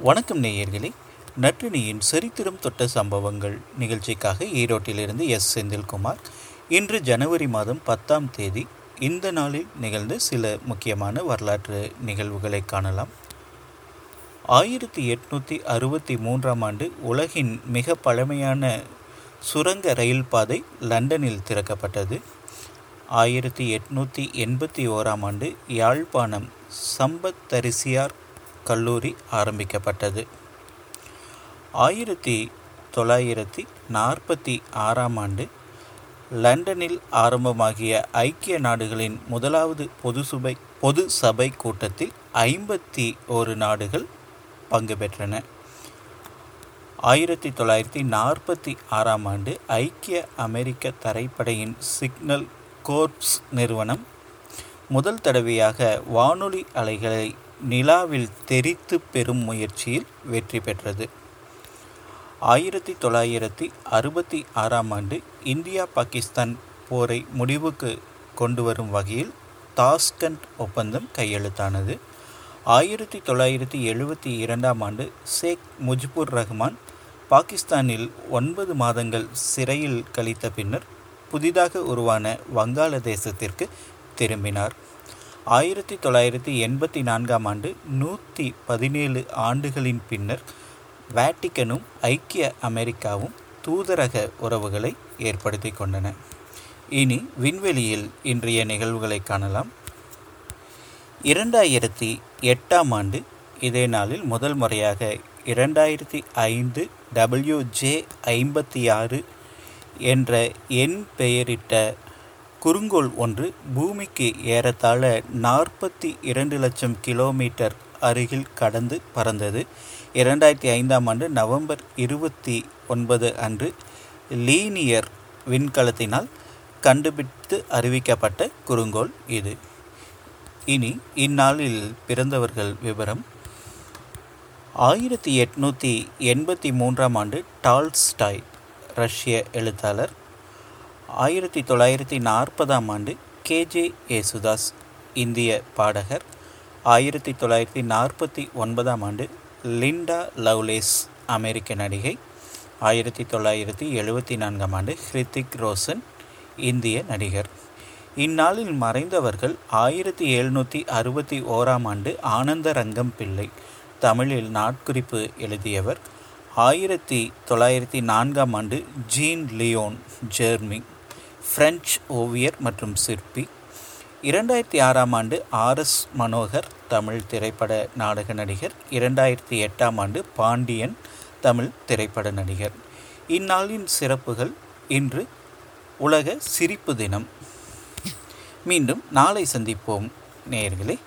வணக்கம் நேயர்களே. நற்றினியின் சரித்திரம் தொட்ட சம்பவங்கள் நிகழ்ச்சிக்காக ஈரோட்டிலிருந்து எஸ். செந்தில்குமார். இன்று ஜனவரி மாதம் பத்தாம் தேதி இந்த நாளில் நிகழ்ந்த சில முக்கியமான வரலாற்று நிகழ்வுகளை காணலாம். ஆயிரத்தி எட்நூற்றி அறுபத்தி மூன்றாம் ஆண்டு உலகின் மிக பழமையான சுரங்க ரயில் பாதை லண்டனில் திறக்கப்பட்டது. ஆயிரத்தி எட்நூற்றி எண்பத்தி ஓராம் ஆண்டு யாழ்ப்பாணம் சம்பத்தரிசியார் கல்லூரி ஆரம்பிக்கப்பட்டது. ஆயிரத்தி தொள்ளாயிரத்தி நாற்பத்தி ஆறாம் ஆண்டு லண்டனில் ஆரம்பமாகிய ஐக்கிய நாடுகளின் முதலாவது பொது சுபை பொது சபை கூட்டத்தில் ஐம்பத்தி ஒரு நாடுகள் பங்கு பெற்றன. ஆயிரத்தி தொள்ளாயிரத்தி நாற்பத்தி ஆறாம் ஆண்டு ஐக்கிய அமெரிக்க தரைப்படையின் சிக்னல் கோர்ப்ஸ் நிறுவனம் முதல் தடவையாக வானொலி அலைகளை நிலாவில் தெரித்து பெறும் முயற்சியில் வெற்றி பெற்றது. ஆயிரத்தி தொள்ளாயிரத்தி அறுபத்தி ஆறாம் ஆண்டு இந்தியா பாகிஸ்தான் போரை முடிவுக்கு கொண்டு வரும் வகையில் தாஸ்கண்ட் ஒப்பந்தம் கையெழுத்தானது. ஆயிரத்தி தொள்ளாயிரத்தி எழுபத்தி இரண்டாம் ஆண்டு ஷேக் முஜிபுர் ரஹ்மான் பாகிஸ்தானில் ஒன்பது மாதங்கள் சிறையில் கழித்த பின்னர் புதிதாக உருவான வங்காளதேசத்திற்கு திரும்பினார். ஆயிரத்தி தொள்ளாயிரத்தி எண்பத்தி நான்காம் ஆண்டு நூற்றி பதினேழு ஆண்டுகளின் பின்னர் வேட்டிக்கனும் ஐக்கிய அமெரிக்காவும் தூதரக உறவுகளை ஏற்படுத்தி கொண்டன. இனி விண்வெளியில் இன்றைய நிகழ்வுகளை காணலாம். இரண்டாயிரத்தி எட்டாம் ஆண்டு இதே நாளில் முதல் முறையாக இரண்டாயிரத்தி ஐந்து டபிள்யூஜே ஐம்பத்தி ஆறு என்ற எண் பெயரிட்ட குறுங்கோள் ஒன்று பூமிக்கு ஏறத்தாழ நாற்பத்தி இரண்டு லட்சம் கிலோமீட்டர் அருகில் கடந்து பறந்தது. இரண்டாயிரத்தி ஐந்தாம் ஆண்டு நவம்பர் இருபத்தி ஒன்பது அன்று லீனியர் விண்கலத்தினால் கண்டுபிடித்து அறிவிக்கப்பட்ட குறுங்கோள் இது. இனி இந்நாளில் பிறந்தவர்கள் விவரம். ஆயிரத்தி எட்நூற்றி எண்பத்தி மூன்றாம் ஆண்டு டால்ஸ்டாய் ரஷ்ய எழுத்தாளர் ஆயிரத்தி தொள்ளாயிரத்தி நாற்பதாம் ஆண்டு கேஜே ஏசுதாஸ் இந்திய பாடகர். ஆயிரத்தி தொள்ளாயிரத்தி நாற்பத்தி ஒன்பதாம் ஆண்டு லிண்டா லவ்லேஸ் அமெரிக்க நடிகை. ஆயிரத்தி தொள்ளாயிரத்தி எழுபத்தி நான்காம் ஆண்டு ஹிருத்திக் ரோஷன் இந்திய நடிகர். இந்நாளில் மறைந்தவர்கள் ஆயிரத்தி எழுநூற்றி அறுபத்தி ஓராம் ஆண்டு ஆனந்த ரங்கம் பிள்ளை தமிழில் நாட்குறிப்பு எழுதியவர். ஆயிரத்தி தொள்ளாயிரத்தி நான்காம் ஆண்டு ஜீன் லியோன் ஜெர்மி. பிரெஞ்சு ஓவியர் மற்றும் சிற்பி. இரண்டாயிரத்தி ஆறாம் ஆண்டு ஆர் எஸ் மனோகர் தமிழ் திரைப்பட நாடக நடிகர். இரண்டாயிரத்தி எட்டாம் ஆண்டு பாண்டியன் தமிழ் திரைப்பட நடிகர். இந்நாளின் சிறப்புகள் இன்று உலக சிரிப்பு தினம். மீண்டும் நாளை சந்திப்போம் நேயர்களே.